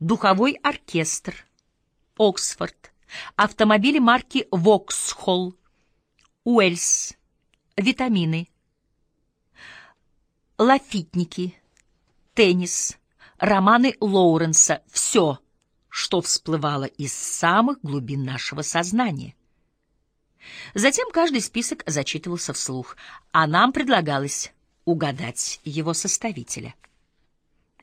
духовой оркестр, Оксфорд, автомобили марки Воксхолл, Уэльс, витамины, лафитники, теннис, романы Лоуренса — все, что всплывало из самых глубин нашего сознания. Затем каждый список зачитывался вслух, а нам предлагалось угадать его составителя.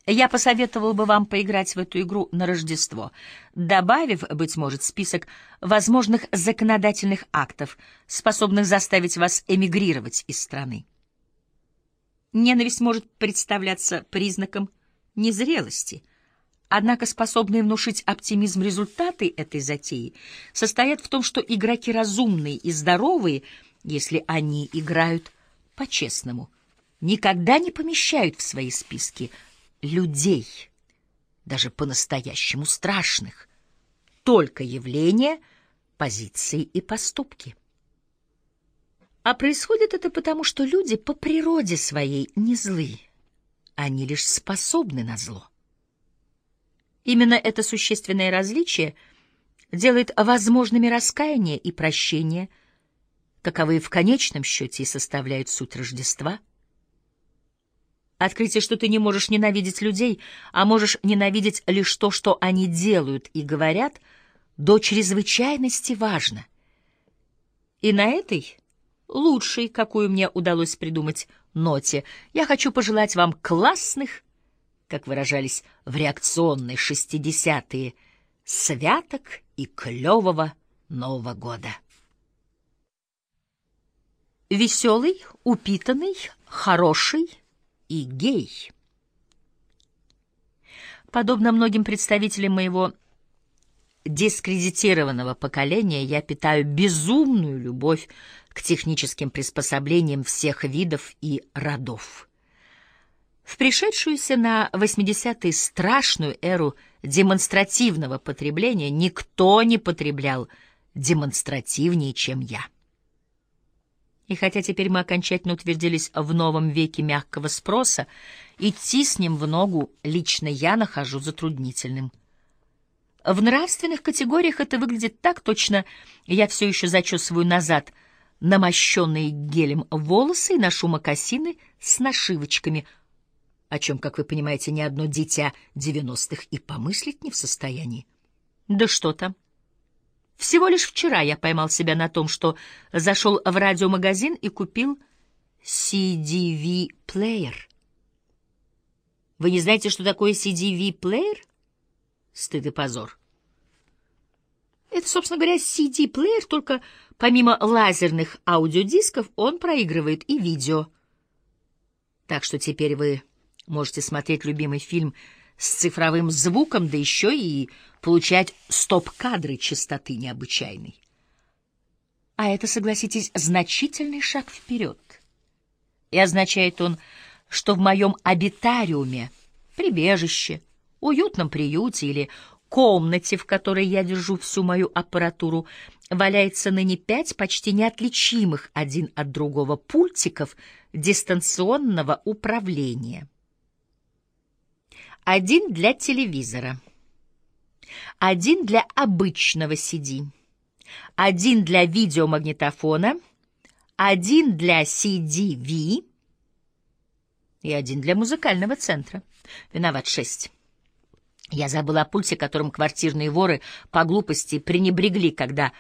Я посоветовал бы вам поиграть в эту игру на Рождество, добавив, быть может, список возможных законодательных актов, способных заставить вас эмигрировать из страны. Ненависть может представляться признаком незрелости, однако способные внушить оптимизм результаты этой затеи состоят в том, что игроки разумные и здоровые, если они играют по-честному, никогда не помещают в свои списки людей, даже по-настоящему страшных, только явления, позиции и поступки. А происходит это потому, что люди по природе своей не злы, они лишь способны на зло. Именно это существенное различие делает возможными раскаяние и прощение, каковые в конечном счете и составляют суть Рождества — Открытие, что ты не можешь ненавидеть людей, а можешь ненавидеть лишь то, что они делают и говорят, до чрезвычайности важно. И на этой, лучшей, какую мне удалось придумать, ноте, я хочу пожелать вам классных, как выражались в реакционные шестидесятые, святок и клевого Нового года. Веселый, упитанный, хороший — и гей. Подобно многим представителям моего дискредитированного поколения, я питаю безумную любовь к техническим приспособлениям всех видов и родов. В пришедшуюся на 80-е страшную эру демонстративного потребления никто не потреблял демонстративнее, чем я. И хотя теперь мы окончательно утвердились в новом веке мягкого спроса, идти с ним в ногу лично я нахожу затруднительным. В нравственных категориях это выглядит так точно, я все еще зачесываю назад намощенные гелем волосы и ношу мокасины с нашивочками, о чем, как вы понимаете, ни одно дитя девяностых и помыслить не в состоянии. Да что там. Всего лишь вчера я поймал себя на том, что зашел в радиомагазин и купил CDV-плеер. Вы не знаете, что такое CDV-плеер? Стыд и позор. Это, собственно говоря, CD-плеер, только помимо лазерных аудиодисков он проигрывает и видео. Так что теперь вы можете смотреть любимый фильм с цифровым звуком, да еще и получать стоп-кадры частоты необычайной. А это, согласитесь, значительный шаг вперед. И означает он, что в моем обитариуме, прибежище, уютном приюте или комнате, в которой я держу всю мою аппаратуру, валяется ныне пять почти неотличимых один от другого пультиков дистанционного управления. Один для телевизора — один для обычного CD, один для видеомагнитофона, один для CD-V и один для музыкального центра. Виноват шесть. Я забыла о пульте, которым квартирные воры по глупости пренебрегли, когда